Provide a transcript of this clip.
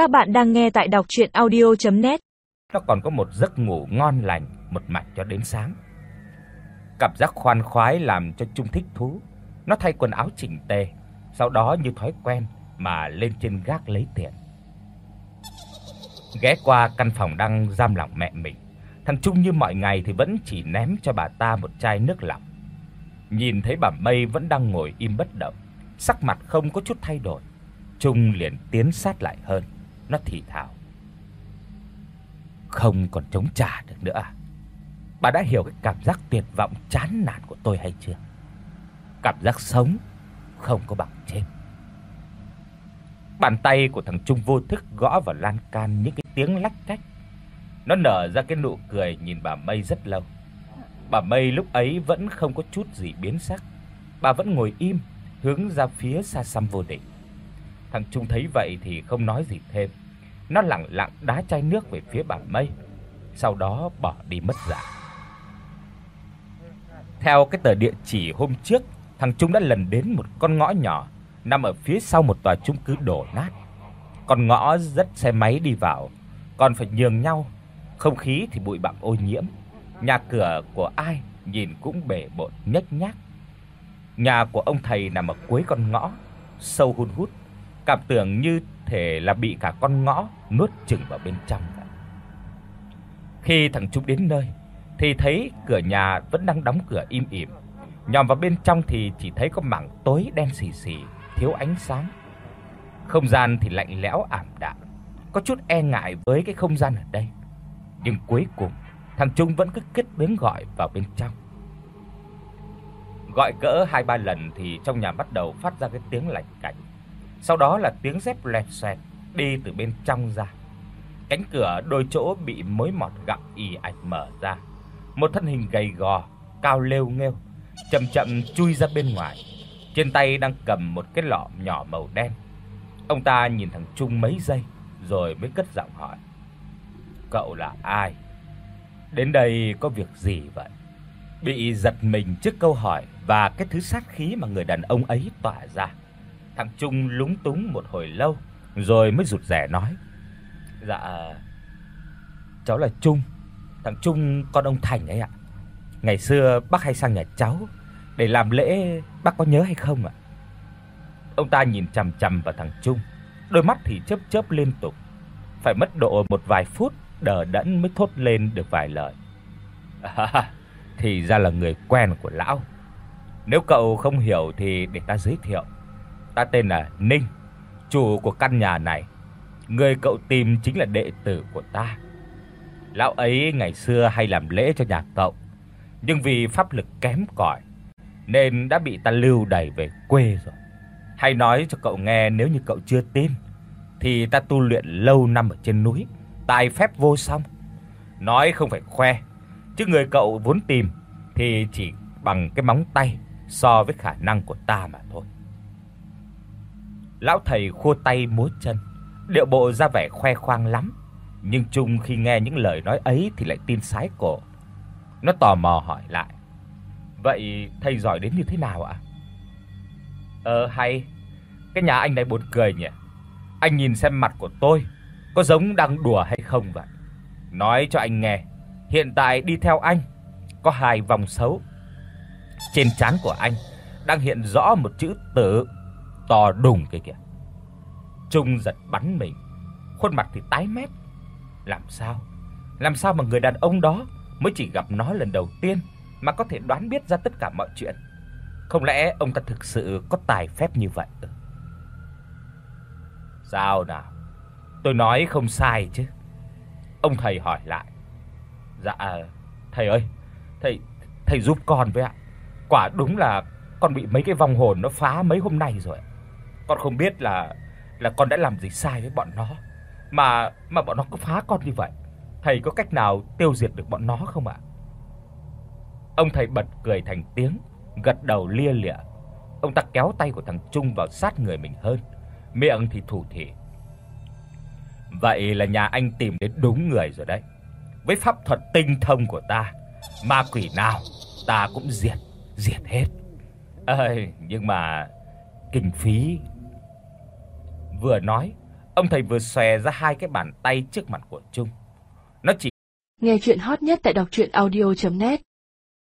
Các bạn đang nghe tại đọc audio net Nó còn có một giấc ngủ ngon lành một mạch cho đến sáng. Cảm giác khoan khoái làm cho Trung thích thú. Nó thay quần áo chỉnh tề, sau đó như thói quen mà lên trên gác lấy tiền. Ghé qua căn phòng đang giam lỏng mẹ mình, thằng Trung như mọi ngày thì vẫn chỉ ném cho bà ta một chai nước lọc. Nhìn thấy bà Mây vẫn đang ngồi im bất động, sắc mặt không có chút thay đổi, Trung liền tiến sát lại hơn, nó thì thào: "Không còn chống trả được nữa à? Bà đã hiểu cái cảm giác tuyệt vọng chán nản của tôi hay chưa? Cảm giác sống không có bằng chết." Bàn tay của thằng Trung vô thức gõ vào lan can những cái tiếng lách cách. Nó nở ra cái nụ cười nhìn bà Mây rất lâu. Bà Mây lúc ấy vẫn không có chút gì biến sắc. Bà vẫn ngồi im, hướng ra phía xa xăm vô định. Thằng Trung thấy vậy thì không nói gì thêm. Nó lẳng lặng đá chai nước về phía bà Mây, sau đó bỏ đi mất dạng. Theo cái tờ địa chỉ hôm trước, thằng Trung đã lần đến một con ngõ nhỏ nằm ở phía sau một tòa chung cư đổ nát. Con ngõ rất xe máy đi vào, còn phải nhường nhau, không khí thì bụi bặm ô nhiễm. Nhà cửa của ai nhìn cũng bể bộn nhếch nhác. Nhà của ông thầy nằm ở cuối con ngõ, sâu hun hút, cảm tưởng như thể là bị cả con ngõ nuốt chửng vào bên trong. Khi thằng Trúc đến nơi thì thấy cửa nhà vẫn đang đóng cửa im ỉm. Nhòm vào bên trong thì chỉ thấy có mảng tối đen sì sì, thiếu ánh sáng. Không gian thì lạnh lẽo ảm đạm, có chút e ngại với cái không gian ở đây. Nhưng cuối cùng, thằng Trung vẫn cứ kết tiếng gọi vào bên trong. Gọi cỡ 2 3 lần thì trong nhà bắt đầu phát ra cái tiếng lạch cạch. Sau đó là tiếng dép lẹt xoẹt đi từ bên trong ra. Cánh cửa đôi chỗ bị mối mọt gặm ì ạch mở ra. Một thân hình gầy gò, cao lêu nghêu, chậm chậm chui ra bên ngoài. Trên tay đang cầm một cái lọ nhỏ màu đen. Ông ta nhìn thằng Trung mấy giây rồi mới cất giọng hỏi: "Cậu là ai? Đến đây có việc gì vậy?" Bị giật mình trước câu hỏi và cái thứ sát khí mà người đàn ông ấy tỏa ra. Thằng Trung lúng túng một hồi lâu rồi mới rụt rè nói: "Dạ cháu là Trung, thằng Trung con ông Thành ấy ạ. Ngày xưa bác hay sang nhà cháu để làm lễ, bác có nhớ hay không ạ?" Ông ta nhìn chằm chằm vào thằng Trung, đôi mắt thì chớp chớp liên tục. Phải mất độ một vài phút đờ đẫn mới thốt lên được vài lời. À, thì ra là người quen của lão. Nếu cậu không hiểu thì để ta giới thiệu. Ta tên là Ninh, chủ của căn nhà này. Người cậu tìm chính là đệ tử của ta. Lão ấy ngày xưa hay làm lễ cho nhà cậu, nhưng vì pháp lực kém cỏi nên đã bị ta lưu đày về quê rồi. Hay nói cho cậu nghe nếu như cậu chưa tin thì ta tu luyện lâu năm ở trên núi, tài phép vô song. Nói không phải khoe, chứ người cậu vốn tìm thì chỉ bằng cái móng tay so với khả năng của ta mà thôi. Lão thầy khua tay múa chân, điệu bộ ra vẻ khoe khoang lắm, nhưng Trung khi nghe những lời nói ấy thì lại tin sái cổ. Nó tò mò hỏi lại: "Vậy thầy giỏi đến như thế nào ạ?" "Ờ hay, cái nhà anh này buồn cười nhỉ. Anh nhìn xem mặt của tôi có giống đang đùa hay không vậy? Nói cho anh nghe, hiện tại đi theo anh có hai vòng xấu. Trên trán của anh đang hiện rõ một chữ tử to đùng kia kìa. Trung giật bắn mình, khuôn mặt thì tái mét. Làm sao? Làm sao mà người đàn ông đó mới chỉ gặp nó lần đầu tiên mà có thể đoán biết ra tất cả mọi chuyện? Không lẽ ông ta thực sự có tài phép như vậy ư? Sao nào? Tôi nói không sai chứ. Ông thầy hỏi lại. Dạ thầy ơi, thầy thầy giúp con với ạ. Quả đúng là con bị mấy cái vong hồn nó phá mấy hôm nay rồi. Con không biết là là con đã làm gì sai với bọn nó mà mà bọn nó cứ phá con như vậy. Thầy có cách nào tiêu diệt được bọn nó không ạ? Ông thầy bật cười thành tiếng, gật đầu lia lịa. Ông ta kéo tay của thằng Trung vào sát người mình hơn, miệng thì thủ thỉ. Vậy là nhà anh tìm đến đúng người rồi đấy. Với pháp thuật tinh thông của ta, ma quỷ nào ta cũng diệt, diệt hết. Ơi, nhưng mà kinh phí. Vừa nói, Ông thầy vừa xòe ra hai cái bàn tay trước mặt của Trung. Nó chỉ Nghe chuyện hot nhất tại đọc audio net